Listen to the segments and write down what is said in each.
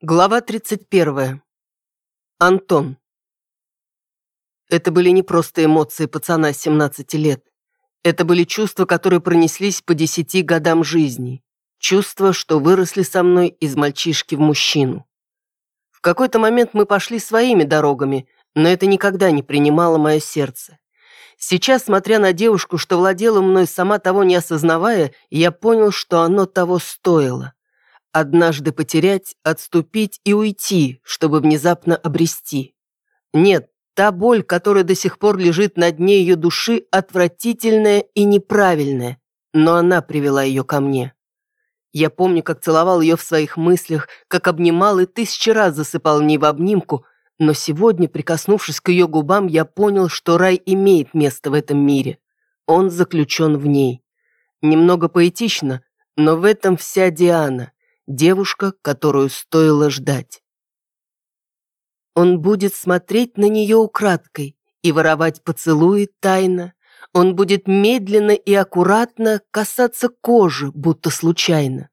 Глава 31. Антон. Это были не просто эмоции пацана 17 лет. Это были чувства, которые пронеслись по десяти годам жизни. Чувства, что выросли со мной из мальчишки в мужчину. В какой-то момент мы пошли своими дорогами, но это никогда не принимало мое сердце. Сейчас, смотря на девушку, что владела мной, сама того не осознавая, я понял, что оно того стоило. Однажды потерять, отступить и уйти, чтобы внезапно обрести. Нет, та боль, которая до сих пор лежит на дне ее души, отвратительная и неправильная, но она привела ее ко мне. Я помню, как целовал ее в своих мыслях, как обнимал и тысячи раз засыпал в ней в обнимку, но сегодня, прикоснувшись к ее губам, я понял, что рай имеет место в этом мире. Он заключен в ней. Немного поэтично, но в этом вся Диана, девушка, которую стоило ждать. Он будет смотреть на нее украдкой и воровать поцелуи тайно. Он будет медленно и аккуратно касаться кожи, будто случайно.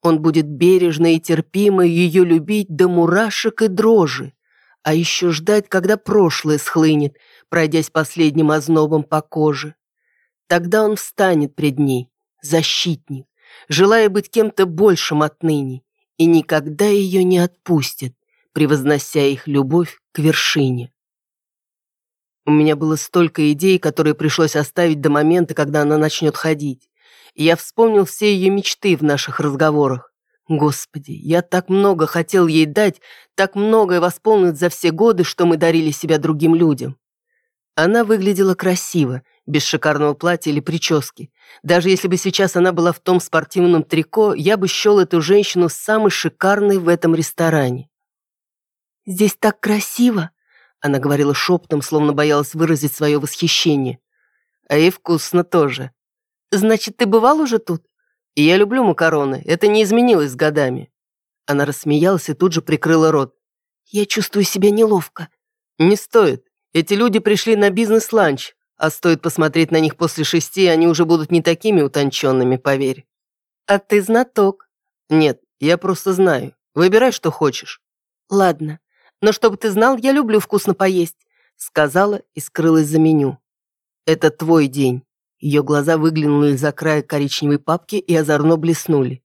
Он будет бережно и терпимо ее любить до мурашек и дрожи, а еще ждать, когда прошлое схлынет, пройдясь последним ознобом по коже. Тогда он встанет пред ней, защитник, желая быть кем-то большим отныне, и никогда ее не отпустит, превознося их любовь к вершине. У меня было столько идей, которые пришлось оставить до момента, когда она начнет ходить. Я вспомнил все ее мечты в наших разговорах. Господи, я так много хотел ей дать, так многое восполнить за все годы, что мы дарили себя другим людям. Она выглядела красиво, без шикарного платья или прически. Даже если бы сейчас она была в том спортивном трико, я бы счел эту женщину самой шикарной в этом ресторане. «Здесь так красиво!» Она говорила шепотом, словно боялась выразить свое восхищение. «А и вкусно тоже. Значит, ты бывал уже тут?» И «Я люблю макароны, это не изменилось с годами». Она рассмеялась и тут же прикрыла рот. «Я чувствую себя неловко». «Не стоит. Эти люди пришли на бизнес-ланч, а стоит посмотреть на них после шести, они уже будут не такими утонченными, поверь. А ты знаток. Нет, я просто знаю. Выбирай, что хочешь. Ладно, но чтобы ты знал, я люблю вкусно поесть, сказала и скрылась за меню. Это твой день. Ее глаза выглянули из-за края коричневой папки и озорно блеснули.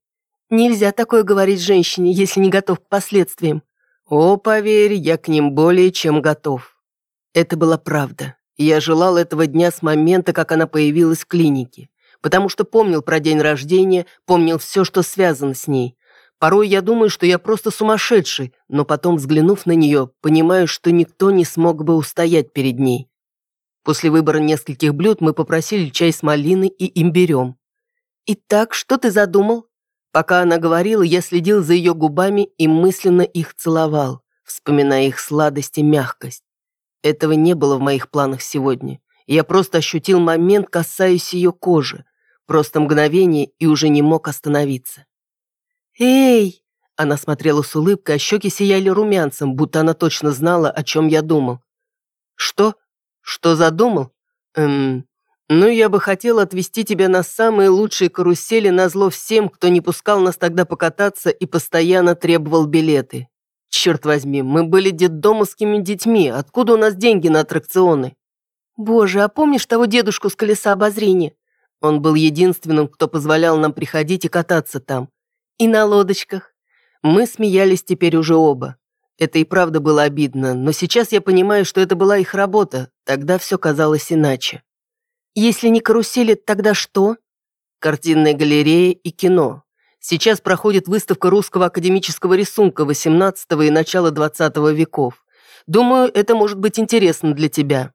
Нельзя такое говорить женщине, если не готов к последствиям. О, поверь, я к ним более чем готов. Это была правда. Я желал этого дня с момента, как она появилась в клинике, потому что помнил про день рождения, помнил все, что связано с ней. Порой я думаю, что я просто сумасшедший, но потом, взглянув на нее, понимаю, что никто не смог бы устоять перед ней. После выбора нескольких блюд мы попросили чай с малиной и имбирем. «Итак, что ты задумал?» Пока она говорила, я следил за ее губами и мысленно их целовал, вспоминая их сладость и мягкость. Этого не было в моих планах сегодня. Я просто ощутил момент, касаясь ее кожи. Просто мгновение и уже не мог остановиться. «Эй!» Она смотрела с улыбкой, а щеки сияли румянцем, будто она точно знала, о чем я думал. «Что? Что задумал? Эм... Ну, я бы хотел отвезти тебя на самые лучшие карусели на зло всем, кто не пускал нас тогда покататься и постоянно требовал билеты. Черт возьми, мы были детдомовскими детьми. Откуда у нас деньги на аттракционы? Боже, а помнишь того дедушку с колеса обозрения? Он был единственным, кто позволял нам приходить и кататься там. И на лодочках. Мы смеялись теперь уже оба. Это и правда было обидно, но сейчас я понимаю, что это была их работа. Тогда все казалось иначе. Если не карусели, тогда что? Картинная галерея и кино. Сейчас проходит выставка русского академического рисунка XVIII и начала XX веков. Думаю, это может быть интересно для тебя».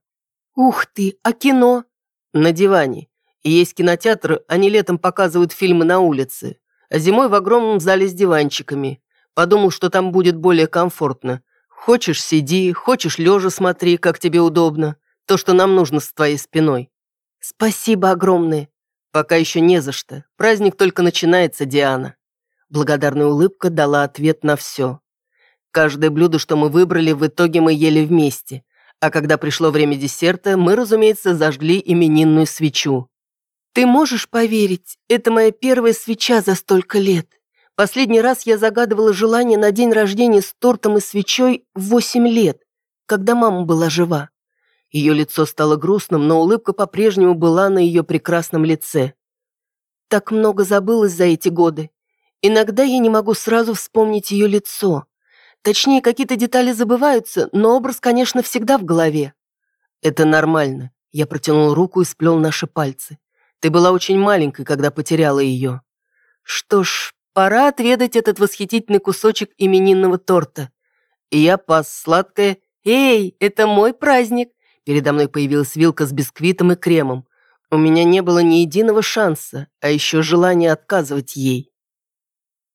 «Ух ты, а кино?» «На диване. И есть кинотеатры, они летом показывают фильмы на улице, а зимой в огромном зале с диванчиками. Подумал, что там будет более комфортно. Хочешь – сиди, хочешь – лежа смотри, как тебе удобно. То, что нам нужно с твоей спиной». «Спасибо огромное. «Пока еще не за что. Праздник только начинается, Диана». Благодарная улыбка дала ответ на все. Каждое блюдо, что мы выбрали, в итоге мы ели вместе. А когда пришло время десерта, мы, разумеется, зажгли именинную свечу. «Ты можешь поверить, это моя первая свеча за столько лет. Последний раз я загадывала желание на день рождения с тортом и свечой в восемь лет, когда мама была жива. Ее лицо стало грустным, но улыбка по-прежнему была на ее прекрасном лице. Так много забылось за эти годы. Иногда я не могу сразу вспомнить ее лицо. Точнее, какие-то детали забываются, но образ, конечно, всегда в голове. Это нормально. Я протянул руку и сплел наши пальцы. Ты была очень маленькой, когда потеряла ее. Что ж, пора отведать этот восхитительный кусочек именинного торта. И я пас сладкое «Эй, это мой праздник!» Передо мной появилась вилка с бисквитом и кремом. У меня не было ни единого шанса, а еще желания отказывать ей.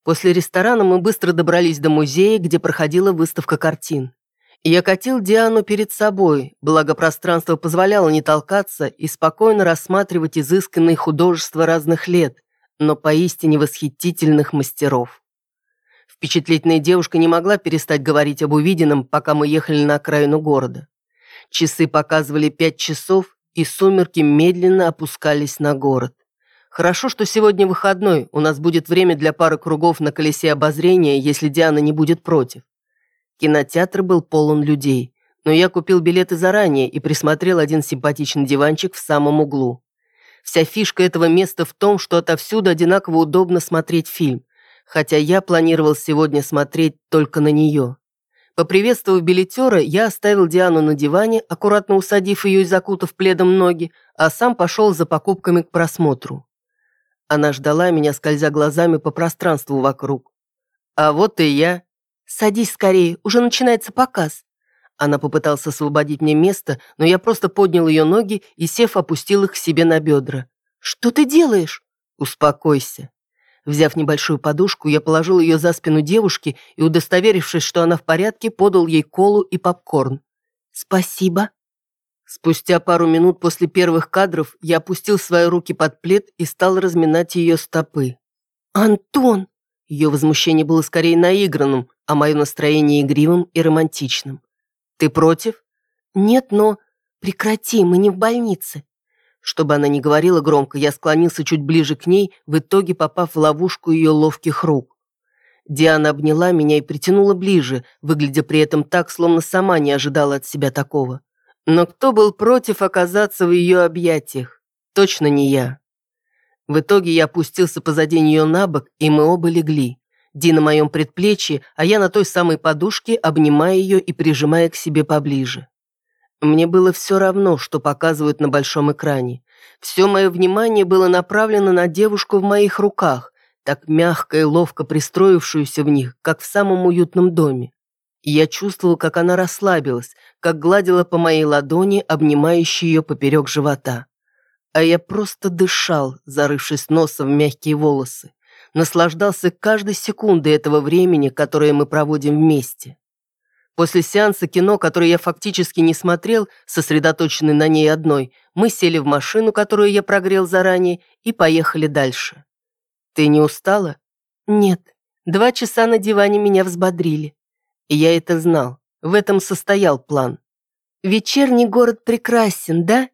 После ресторана мы быстро добрались до музея, где проходила выставка картин. Я катил Диану перед собой, благо пространство позволяло не толкаться и спокойно рассматривать изысканные художества разных лет, но поистине восхитительных мастеров. Впечатлительная девушка не могла перестать говорить об увиденном, пока мы ехали на окраину города. Часы показывали пять часов, и сумерки медленно опускались на город. Хорошо, что сегодня выходной, у нас будет время для пары кругов на колесе обозрения, если Диана не будет против. Кинотеатр был полон людей, но я купил билеты заранее и присмотрел один симпатичный диванчик в самом углу. Вся фишка этого места в том, что отовсюду одинаково удобно смотреть фильм, хотя я планировал сегодня смотреть только на нее. Поприветствовав билетера, я оставил Диану на диване, аккуратно усадив ее и закутав пледом ноги, а сам пошел за покупками к просмотру. Она ждала меня, скользя глазами по пространству вокруг. А вот и я. «Садись скорее, уже начинается показ». Она попыталась освободить мне место, но я просто поднял ее ноги и, сев, опустил их к себе на бедра. «Что ты делаешь?» «Успокойся». Взяв небольшую подушку, я положил ее за спину девушки и, удостоверившись, что она в порядке, подал ей колу и попкорн. «Спасибо». Спустя пару минут после первых кадров я опустил свои руки под плед и стал разминать ее стопы. «Антон!» Ее возмущение было скорее наигранным, а мое настроение игривым и романтичным. «Ты против?» «Нет, но...» «Прекрати, мы не в больнице». Чтобы она не говорила громко, я склонился чуть ближе к ней, в итоге попав в ловушку ее ловких рук. Диана обняла меня и притянула ближе, выглядя при этом так, словно сама не ожидала от себя такого. Но кто был против оказаться в ее объятиях? Точно не я. В итоге я опустился позади нее на бок, и мы оба легли. Ди на моем предплечье, а я на той самой подушке, обнимая ее и прижимая к себе поближе. Мне было все равно, что показывают на большом экране. Все мое внимание было направлено на девушку в моих руках, так мягко и ловко пристроившуюся в них, как в самом уютном доме. Я чувствовал, как она расслабилась, как гладила по моей ладони, обнимающей ее поперек живота. А я просто дышал, зарывшись носом в мягкие волосы. Наслаждался каждой секундой этого времени, которое мы проводим вместе. После сеанса кино, который я фактически не смотрел, сосредоточенный на ней одной, мы сели в машину, которую я прогрел заранее, и поехали дальше. «Ты не устала?» «Нет. Два часа на диване меня взбодрили. И я это знал. В этом состоял план. «Вечерний город прекрасен, да?»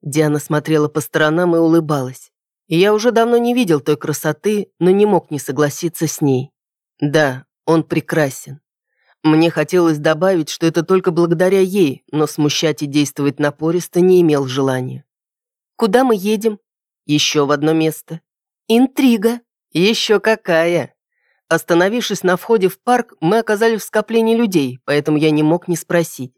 Диана смотрела по сторонам и улыбалась. Я уже давно не видел той красоты, но не мог не согласиться с ней. Да, он прекрасен. Мне хотелось добавить, что это только благодаря ей, но смущать и действовать напористо не имел желания. «Куда мы едем?» «Еще в одно место». «Интрига». «Еще какая!» Остановившись на входе в парк, мы оказались в скоплении людей, поэтому я не мог не спросить.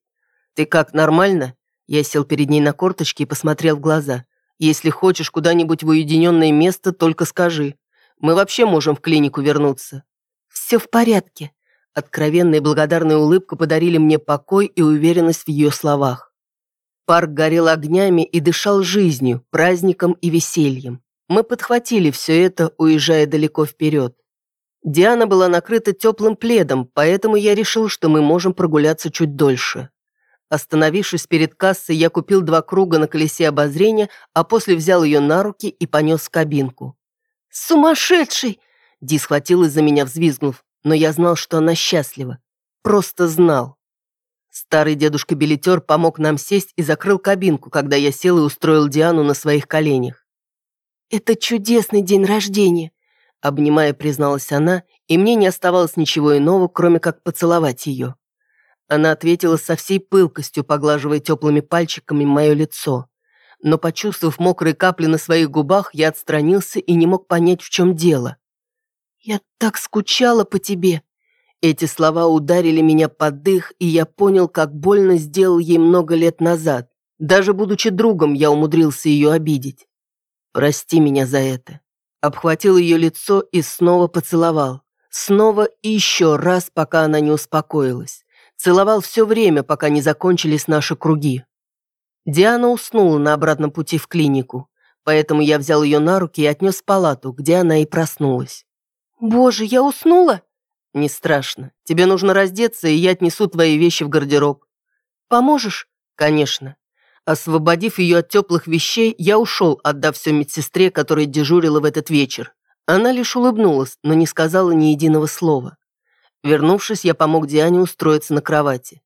«Ты как, нормально?» Я сел перед ней на корточки и посмотрел в глаза. «Если хочешь куда-нибудь в уединенное место, только скажи. Мы вообще можем в клинику вернуться». «Все в порядке». Откровенная и благодарная улыбка подарили мне покой и уверенность в ее словах. Парк горел огнями и дышал жизнью, праздником и весельем. Мы подхватили все это, уезжая далеко вперед. Диана была накрыта теплым пледом, поэтому я решил, что мы можем прогуляться чуть дольше. Остановившись перед кассой, я купил два круга на колесе обозрения, а после взял ее на руки и понес в кабинку. «Сумасшедший!» Ди схватилась за меня, взвизгнув, но я знал, что она счастлива. Просто знал. Старый дедушка-билетер помог нам сесть и закрыл кабинку, когда я сел и устроил Диану на своих коленях. «Это чудесный день рождения. Обнимая, призналась она, и мне не оставалось ничего иного, кроме как поцеловать ее. Она ответила со всей пылкостью, поглаживая теплыми пальчиками мое лицо. Но, почувствовав мокрые капли на своих губах, я отстранился и не мог понять, в чем дело. «Я так скучала по тебе!» Эти слова ударили меня под дых, и я понял, как больно сделал ей много лет назад. Даже будучи другом, я умудрился ее обидеть. Прости меня за это. Обхватил ее лицо и снова поцеловал. Снова и еще раз, пока она не успокоилась. Целовал все время, пока не закончились наши круги. Диана уснула на обратном пути в клинику, поэтому я взял ее на руки и отнес в палату, где она и проснулась. «Боже, я уснула?» «Не страшно. Тебе нужно раздеться, и я отнесу твои вещи в гардероб». «Поможешь?» «Конечно». Освободив ее от теплых вещей, я ушел, отдав все медсестре, которая дежурила в этот вечер. Она лишь улыбнулась, но не сказала ни единого слова. Вернувшись, я помог Диане устроиться на кровати.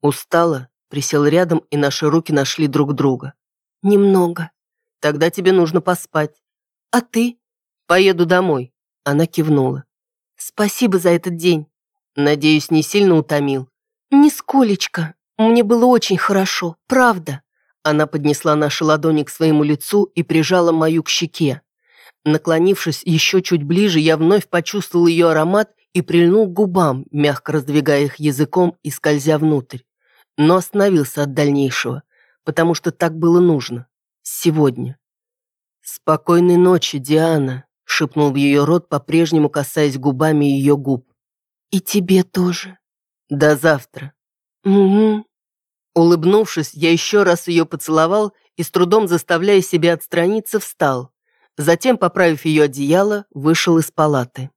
Устала, присел рядом, и наши руки нашли друг друга. «Немного. Тогда тебе нужно поспать. А ты?» «Поеду домой». Она кивнула. «Спасибо за этот день. Надеюсь, не сильно утомил». «Нисколечко. Мне было очень хорошо, правда». Она поднесла наши ладони к своему лицу и прижала мою к щеке. Наклонившись еще чуть ближе, я вновь почувствовал ее аромат и прильнул к губам, мягко раздвигая их языком и скользя внутрь. Но остановился от дальнейшего, потому что так было нужно. Сегодня. «Спокойной ночи, Диана», — шепнул в ее рот, по-прежнему касаясь губами ее губ. «И тебе тоже». «До завтра». «Угу». Улыбнувшись, я еще раз ее поцеловал и, с трудом заставляя себя отстраниться, встал. Затем, поправив ее одеяло, вышел из палаты.